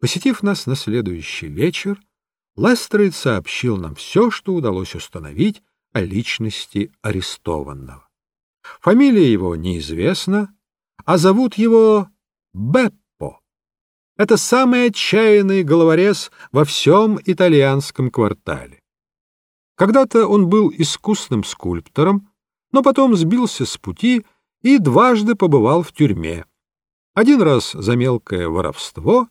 Посетив нас на следующий вечер, Лестрейд сообщил нам все, что удалось установить о личности арестованного. Фамилия его неизвестна, а зовут его Беппо. Это самый отчаянный головорез во всем итальянском квартале. Когда-то он был искусным скульптором, но потом сбился с пути и дважды побывал в тюрьме. Один раз за мелкое воровство,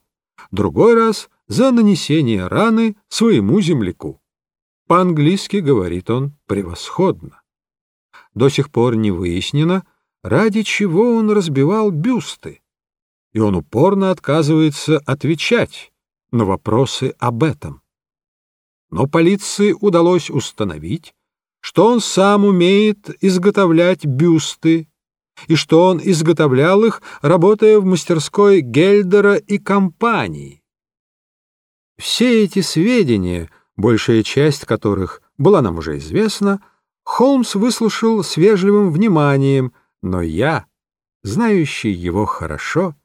другой раз за нанесение раны своему земляку. По-английски говорит он превосходно. До сих пор не выяснено, ради чего он разбивал бюсты, и он упорно отказывается отвечать на вопросы об этом. Но полиции удалось установить, что он сам умеет изготовлять бюсты и что он изготовлял их, работая в мастерской Гельдера и компании. Все эти сведения, большая часть которых была нам уже известна, Холмс выслушал с вежливым вниманием, но я, знающий его хорошо,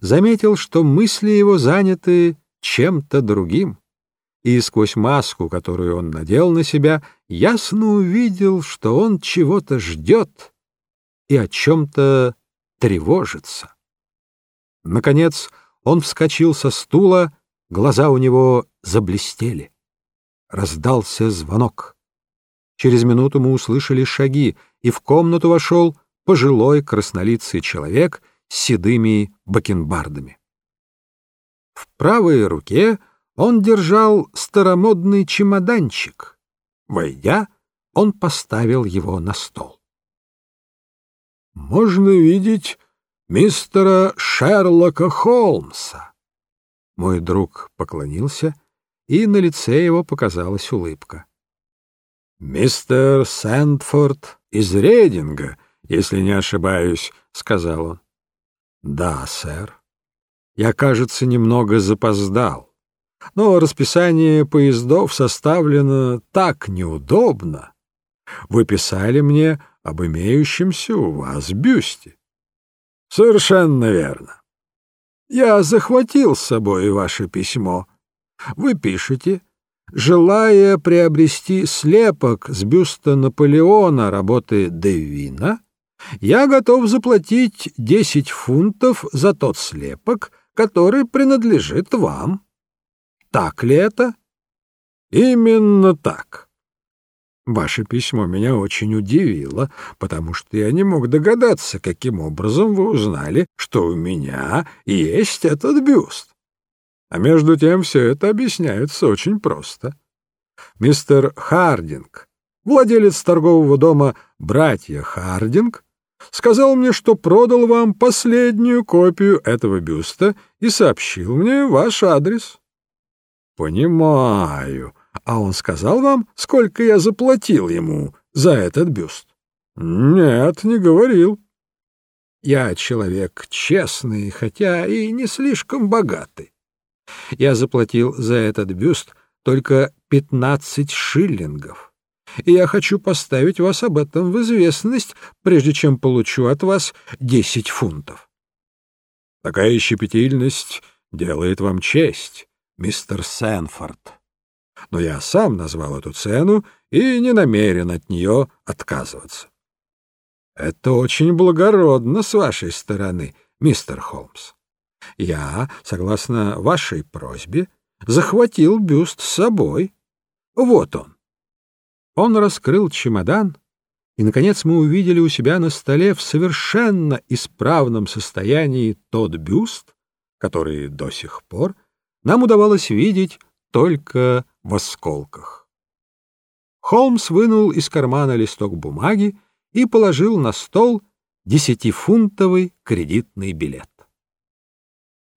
заметил, что мысли его заняты чем-то другим, и сквозь маску, которую он надел на себя, ясно увидел, что он чего-то ждет и о чем-то тревожится. Наконец он вскочил со стула, глаза у него заблестели. Раздался звонок. Через минуту мы услышали шаги, и в комнату вошел пожилой краснолицый человек с седыми бакенбардами. В правой руке он держал старомодный чемоданчик. Войдя, он поставил его на стол можно видеть мистера Шерлока Холмса. Мой друг поклонился, и на лице его показалась улыбка. — Мистер Сэндфорд из Рейдинга, если не ошибаюсь, — сказал он. — Да, сэр. Я, кажется, немного запоздал, но расписание поездов составлено так неудобно. Вы писали мне об имеющемся у вас бюсте. — Совершенно верно. Я захватил с собой ваше письмо. Вы пишете, желая приобрести слепок с бюста Наполеона работы Девина, я готов заплатить десять фунтов за тот слепок, который принадлежит вам. Так ли это? Именно так. Ваше письмо меня очень удивило, потому что я не мог догадаться, каким образом вы узнали, что у меня есть этот бюст. А между тем все это объясняется очень просто. Мистер Хардинг, владелец торгового дома «Братья Хардинг», сказал мне, что продал вам последнюю копию этого бюста и сообщил мне ваш адрес. — Понимаю, а он сказал вам, сколько я заплатил ему за этот бюст? Нет, не говорил. Я человек честный, хотя и не слишком богатый. Я заплатил за этот бюст только пятнадцать шиллингов. И я хочу поставить вас об этом в известность, прежде чем получу от вас десять фунтов. Такая щепетильность делает вам честь, мистер Сэнфорд но я сам назвал эту цену и не намерен от нее отказываться. Это очень благородно с вашей стороны, мистер Холмс. Я, согласно вашей просьбе, захватил бюст с собой. Вот он. Он раскрыл чемодан, и, наконец, мы увидели у себя на столе в совершенно исправном состоянии тот бюст, который до сих пор нам удавалось видеть только в осколках. Холмс вынул из кармана листок бумаги и положил на стол десятифунтовый кредитный билет.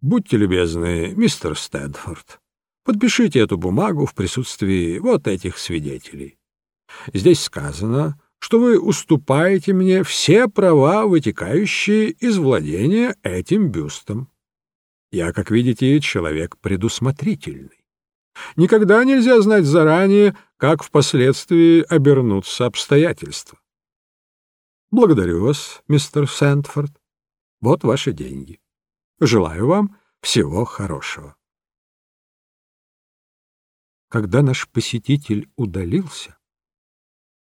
«Будьте любезны, мистер Стэнфорд, подпишите эту бумагу в присутствии вот этих свидетелей. Здесь сказано, что вы уступаете мне все права, вытекающие из владения этим бюстом. Я, как видите, человек предусмотрительный. Никогда нельзя знать заранее, как впоследствии обернутся обстоятельства. Благодарю вас, мистер Сэндфорд. Вот ваши деньги. Желаю вам всего хорошего. Когда наш посетитель удалился,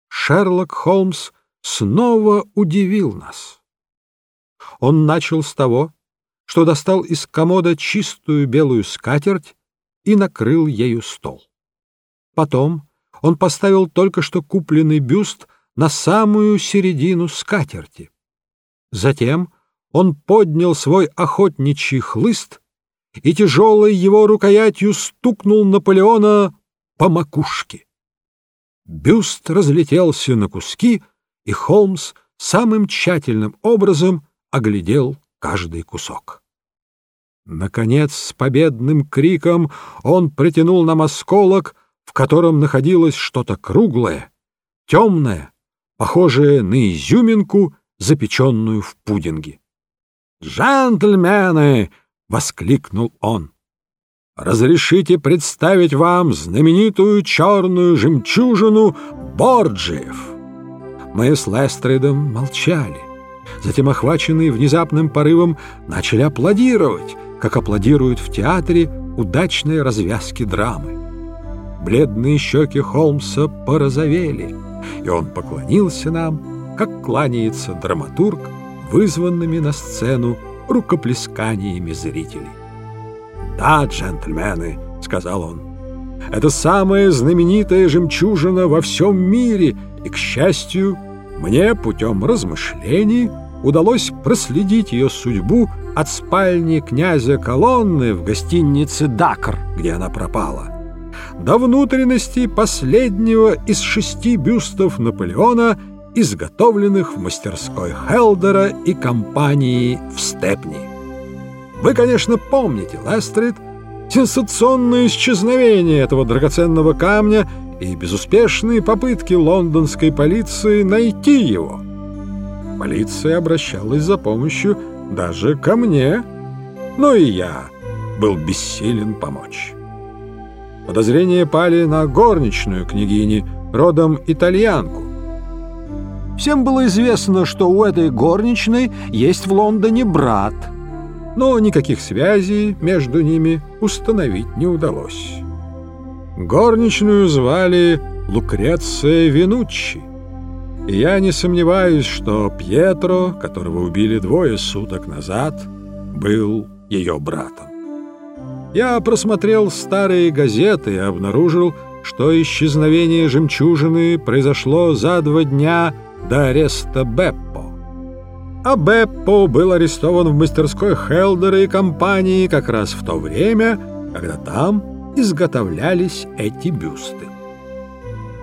Шерлок Холмс снова удивил нас. Он начал с того, что достал из комода чистую белую скатерть и накрыл ею стол. Потом он поставил только что купленный бюст на самую середину скатерти. Затем он поднял свой охотничий хлыст и тяжелой его рукоятью стукнул Наполеона по макушке. Бюст разлетелся на куски, и Холмс самым тщательным образом оглядел каждый кусок. Наконец, с победным криком он протянул нам осколок, в котором находилось что-то круглое, темное, похожее на изюминку, запеченную в пудинге. «Джентльмены!» — воскликнул он. «Разрешите представить вам знаменитую черную жемчужину Борджиев!» Мы с Лестридом молчали. Затем, охваченные внезапным порывом, начали аплодировать, как аплодируют в театре удачные развязки драмы. Бледные щеки Холмса порозовели, и он поклонился нам, как кланяется драматург, вызванными на сцену рукоплесканиями зрителей. «Да, джентльмены», — сказал он, — «это самая знаменитая жемчужина во всем мире, и, к счастью, мне путем размышлений удалось проследить ее судьбу от спальни князя Колонны в гостинице «Дакр», где она пропала, до внутренности последнего из шести бюстов Наполеона, изготовленных в мастерской Хелдера и компании в Степни. Вы, конечно, помните, Лестрид, сенсационное исчезновение этого драгоценного камня и безуспешные попытки лондонской полиции найти его. Полиция обращалась за помощью даже ко мне, но и я был бессилен помочь. Подозрения пали на горничную княгини, родом итальянку. Всем было известно, что у этой горничной есть в Лондоне брат, но никаких связей между ними установить не удалось. Горничную звали Лукреция Винуччи, и я не сомневаюсь, что Пьетро, которого убили двое суток назад, был ее братом. Я просмотрел старые газеты и обнаружил, что исчезновение жемчужины произошло за два дня до ареста Беппо. А Беппо был арестован в мастерской Хелдера и компании как раз в то время, когда там изготовлялись эти бюсты.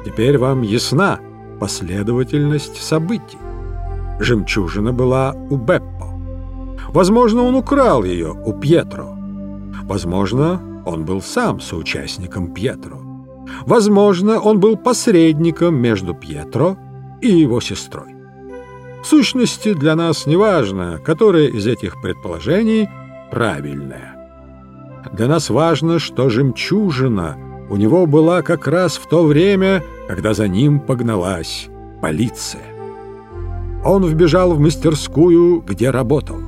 Теперь вам ясна последовательность событий. Жемчужина была у Беппо. Возможно, он украл ее у Пьетро. Возможно, он был сам соучастником Пьетро. Возможно, он был посредником между Пьетро и его сестрой. В сущности, для нас не важно, которое из этих предположений правильное. Для нас важно, что жемчужина у него была как раз в то время, когда за ним погналась полиция. Он вбежал в мастерскую, где работал.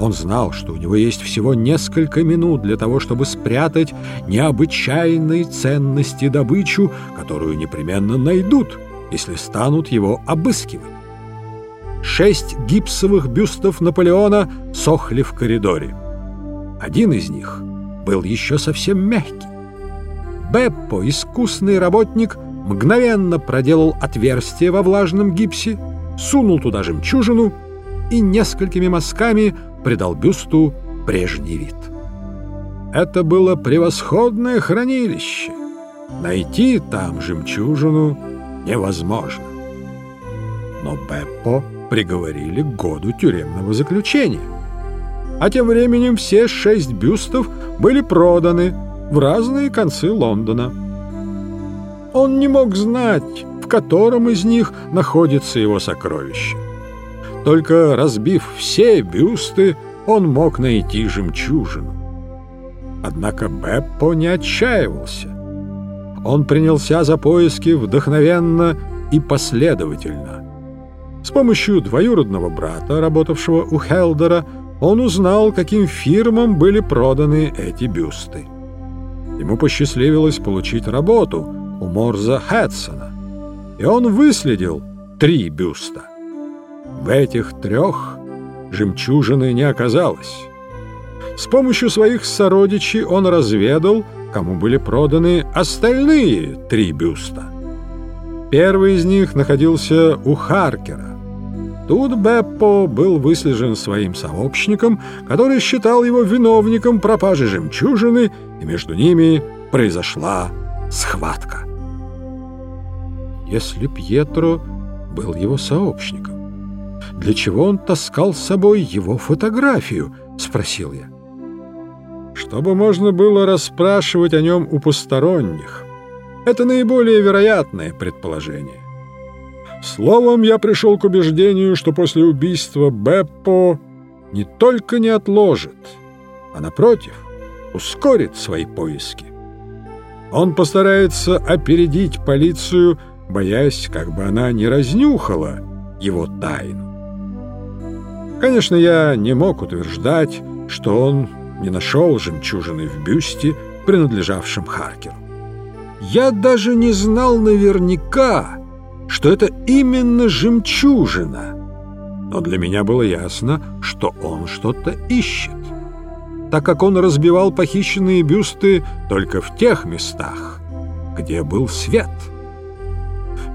Он знал, что у него есть всего несколько минут для того, чтобы спрятать необычайной ценности добычу, которую непременно найдут, если станут его обыскивать. Шесть гипсовых бюстов Наполеона сохли в коридоре. Один из них был еще совсем мягкий. Беппо, искусный работник, мгновенно проделал отверстие во влажном гипсе, сунул туда жемчужину и несколькими мазками придал бюсту прежний вид. Это было превосходное хранилище. Найти там жемчужину невозможно. Но Беппо приговорили к году тюремного заключения. А тем временем все шесть бюстов были проданы в разные концы Лондона. Он не мог знать, в котором из них находится его сокровище. Только разбив все бюсты, он мог найти жемчужину. Однако Беппо не отчаивался. Он принялся за поиски вдохновенно и последовательно. С помощью двоюродного брата, работавшего у Хелдера, он узнал, каким фирмам были проданы эти бюсты. ему посчастливилось получить работу у Морза Хэтсона, и он выследил три бюста. В этих трех жемчужины не оказалось. С помощью своих сородичей он разведал, кому были проданы остальные три бюста. Первый из них находился у Харкера. Тут Беппо был выслежен своим сообщником, который считал его виновником пропажи жемчужины, и между ними произошла схватка. Если Пьетро был его сообщником, для чего он таскал с собой его фотографию, спросил я чтобы можно было расспрашивать о нем у посторонних. Это наиболее вероятное предположение. Словом, я пришел к убеждению, что после убийства Беппо не только не отложит, а, напротив, ускорит свои поиски. Он постарается опередить полицию, боясь, как бы она не разнюхала его тайну. Конечно, я не мог утверждать, что он не нашел жемчужины в бюсте, принадлежавшем Харкеру. Я даже не знал наверняка, что это именно жемчужина, но для меня было ясно, что он что-то ищет, так как он разбивал похищенные бюсты только в тех местах, где был свет.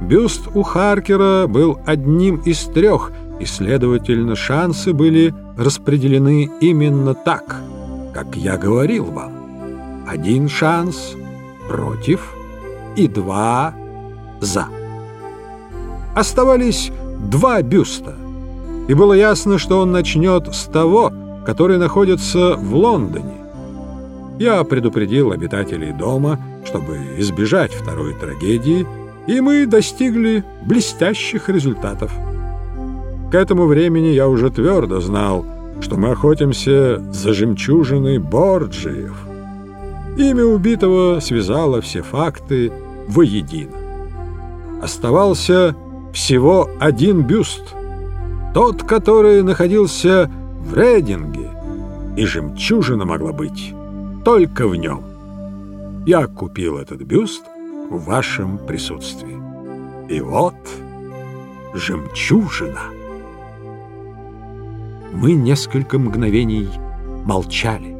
Бюст у Харкера был одним из трех, и, следовательно, шансы были распределены именно так — как я говорил вам. Один шанс против и два за. Оставались два бюста, и было ясно, что он начнет с того, который находится в Лондоне. Я предупредил обитателей дома, чтобы избежать второй трагедии, и мы достигли блестящих результатов. К этому времени я уже твердо знал, что мы охотимся за жемчужиной Борджиев. Имя убитого связало все факты воедино. Оставался всего один бюст, тот, который находился в Рейдинге, и жемчужина могла быть только в нем. Я купил этот бюст в вашем присутствии. И вот жемчужина. Мы несколько мгновений молчали.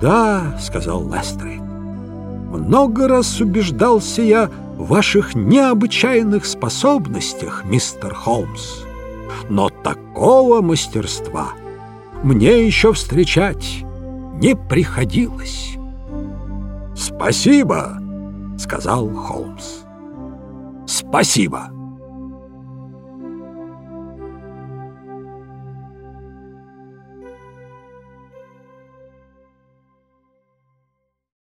«Да», — сказал Лестрейд, — «много раз убеждался я в ваших необычайных способностях, мистер Холмс. Но такого мастерства мне еще встречать не приходилось». «Спасибо», — сказал Холмс. «Спасибо».